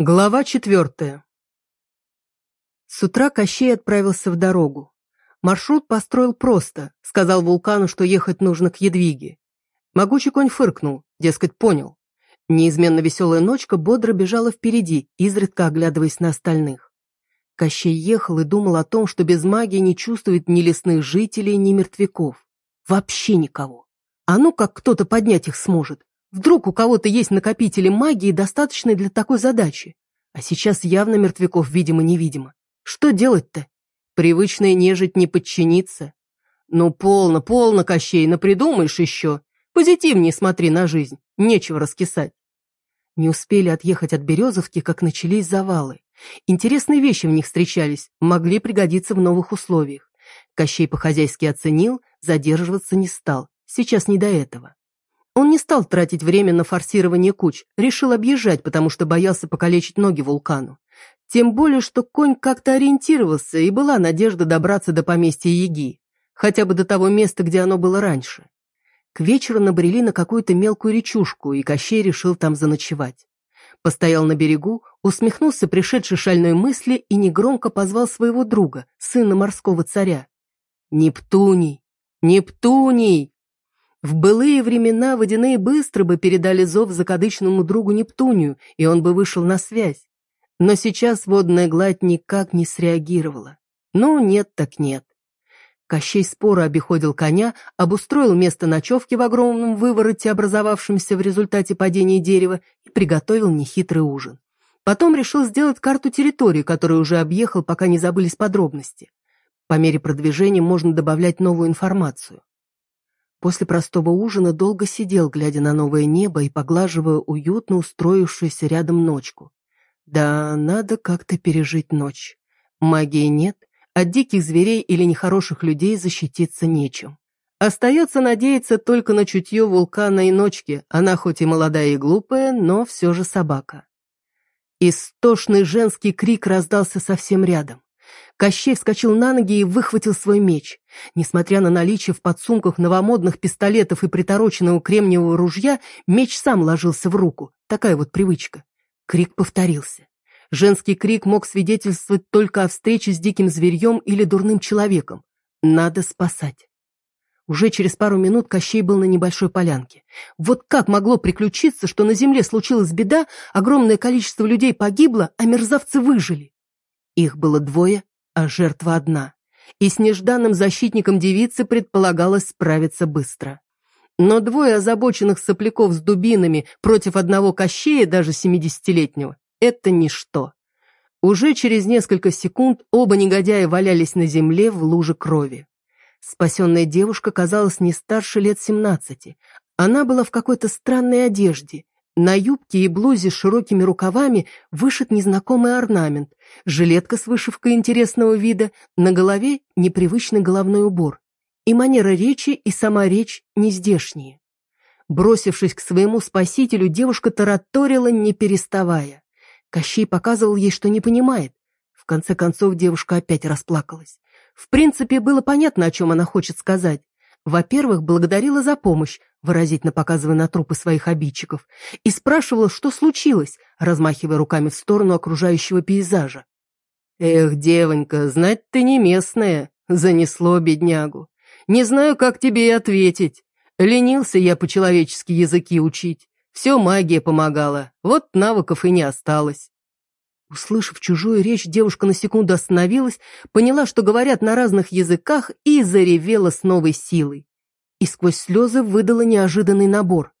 Глава четвертая. С утра Кощей отправился в дорогу. Маршрут построил просто, сказал вулкану, что ехать нужно к Едвиге. Могучий конь фыркнул, дескать, понял. Неизменно веселая ночка бодро бежала впереди, изредка оглядываясь на остальных. Кощей ехал и думал о том, что без магии не чувствует ни лесных жителей, ни мертвяков. Вообще никого. А ну как кто-то поднять их сможет, Вдруг у кого-то есть накопители магии, достаточные для такой задачи. А сейчас явно мертвяков видимо-невидимо. Что делать-то? Привычная нежить не подчинится. Ну, полно, полно, Кощей, напридумаешь еще. Позитивнее смотри на жизнь, нечего раскисать. Не успели отъехать от Березовки, как начались завалы. Интересные вещи в них встречались, могли пригодиться в новых условиях. Кощей по-хозяйски оценил, задерживаться не стал. Сейчас не до этого. Он не стал тратить время на форсирование куч, решил объезжать, потому что боялся покалечить ноги вулкану. Тем более, что конь как-то ориентировался, и была надежда добраться до поместья Яги, хотя бы до того места, где оно было раньше. К вечеру набрели на какую-то мелкую речушку, и Кощей решил там заночевать. Постоял на берегу, усмехнулся пришедшей шальной мысли и негромко позвал своего друга, сына морского царя. «Нептуний! Нептуний!» В былые времена водяные быстро бы передали зов закадычному другу Нептунию, и он бы вышел на связь. Но сейчас водная гладь никак не среагировала. Ну, нет так нет. Кощей споро обиходил коня, обустроил место ночевки в огромном вывороте, образовавшемся в результате падения дерева, и приготовил нехитрый ужин. Потом решил сделать карту территории, которую уже объехал, пока не забылись подробности. По мере продвижения можно добавлять новую информацию. После простого ужина долго сидел, глядя на новое небо и поглаживая уютно устроившуюся рядом ночку. Да, надо как-то пережить ночь. Магии нет, от диких зверей или нехороших людей защититься нечем. Остается надеяться только на чутье вулкана и ночки, она хоть и молодая и глупая, но все же собака. Истошный женский крик раздался совсем рядом. Кощей вскочил на ноги и выхватил свой меч. Несмотря на наличие в подсумках новомодных пистолетов и притороченного кремниевого ружья, меч сам ложился в руку. Такая вот привычка. Крик повторился. Женский крик мог свидетельствовать только о встрече с диким зверьем или дурным человеком. Надо спасать. Уже через пару минут Кощей был на небольшой полянке. Вот как могло приключиться, что на земле случилась беда, огромное количество людей погибло, а мерзавцы выжили? Их было двое, а жертва одна. И с нежданным защитником девицы предполагалось справиться быстро. Но двое озабоченных сопляков с дубинами против одного кощея, даже семидесятилетнего, это ничто. Уже через несколько секунд оба негодяя валялись на земле в луже крови. Спасенная девушка казалась не старше лет семнадцати. Она была в какой-то странной одежде, на юбке и блузе с широкими рукавами вышит незнакомый орнамент, жилетка с вышивкой интересного вида, на голове непривычный головной убор. И манера речи, и сама речь нездешние. Бросившись к своему спасителю, девушка тараторила, не переставая. Кощей показывал ей, что не понимает. В конце концов девушка опять расплакалась. В принципе, было понятно, о чем она хочет сказать. Во-первых, благодарила за помощь, выразительно показывая на трупы своих обидчиков, и спрашивала, что случилось, размахивая руками в сторону окружающего пейзажа. «Эх, девонька, знать ты не местная», — занесло беднягу. «Не знаю, как тебе и ответить. Ленился я по-человечески языки учить. Все магия помогала, вот навыков и не осталось». Услышав чужую речь, девушка на секунду остановилась, поняла, что говорят на разных языках, и заревела с новой силой. И сквозь слезы выдала неожиданный набор.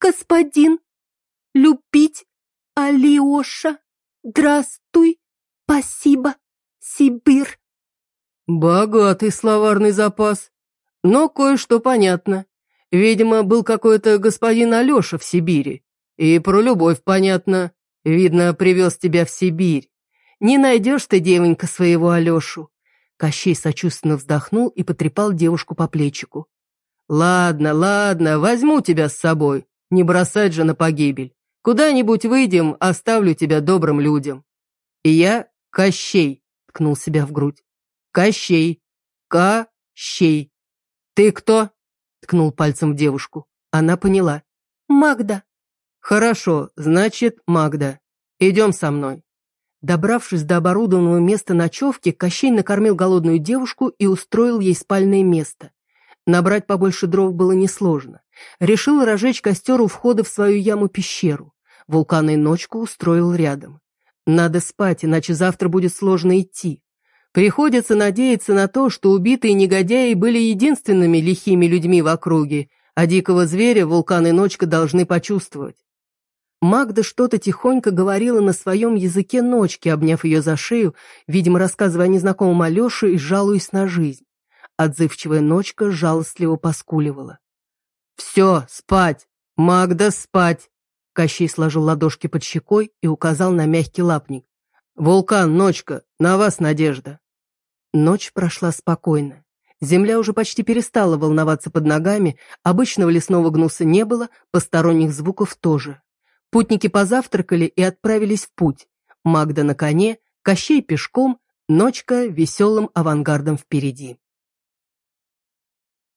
«Господин! Любить! Алиоша! Здравствуй! Спасибо! Сибирь!» Богатый словарный запас. Но кое-что понятно. Видимо, был какой-то господин Алеша в Сибири. И про любовь понятно. Видно, привез тебя в Сибирь. Не найдешь ты, девонька, своего Алешу. Кощей сочувственно вздохнул и потрепал девушку по плечику. Ладно, ладно, возьму тебя с собой. Не бросать же на погибель. Куда-нибудь выйдем, оставлю тебя добрым людям. И я Кощей, ткнул себя в грудь. Кощей. Кощей. Ты кто? Ткнул пальцем в девушку. Она поняла. Магда. «Хорошо, значит, Магда. Идем со мной». Добравшись до оборудованного места ночевки, Кощей накормил голодную девушку и устроил ей спальное место. Набрать побольше дров было несложно. Решил разжечь костер у входа в свою яму-пещеру. Вулкан и ночку устроил рядом. Надо спать, иначе завтра будет сложно идти. Приходится надеяться на то, что убитые негодяи были единственными лихими людьми в округе, а дикого зверя вулкан и ночка должны почувствовать. Магда что-то тихонько говорила на своем языке ночки, обняв ее за шею, видимо, рассказывая о незнакомом Алёше и жалуясь на жизнь. Отзывчивая ночка жалостливо поскуливала. «Все, спать! Магда, спать!» Кощей сложил ладошки под щекой и указал на мягкий лапник. «Вулкан, ночка, на вас надежда!» Ночь прошла спокойно. Земля уже почти перестала волноваться под ногами, обычного лесного гнуса не было, посторонних звуков тоже. Путники позавтракали и отправились в путь. Магда на коне, Кощей пешком, Ночка веселым авангардом впереди.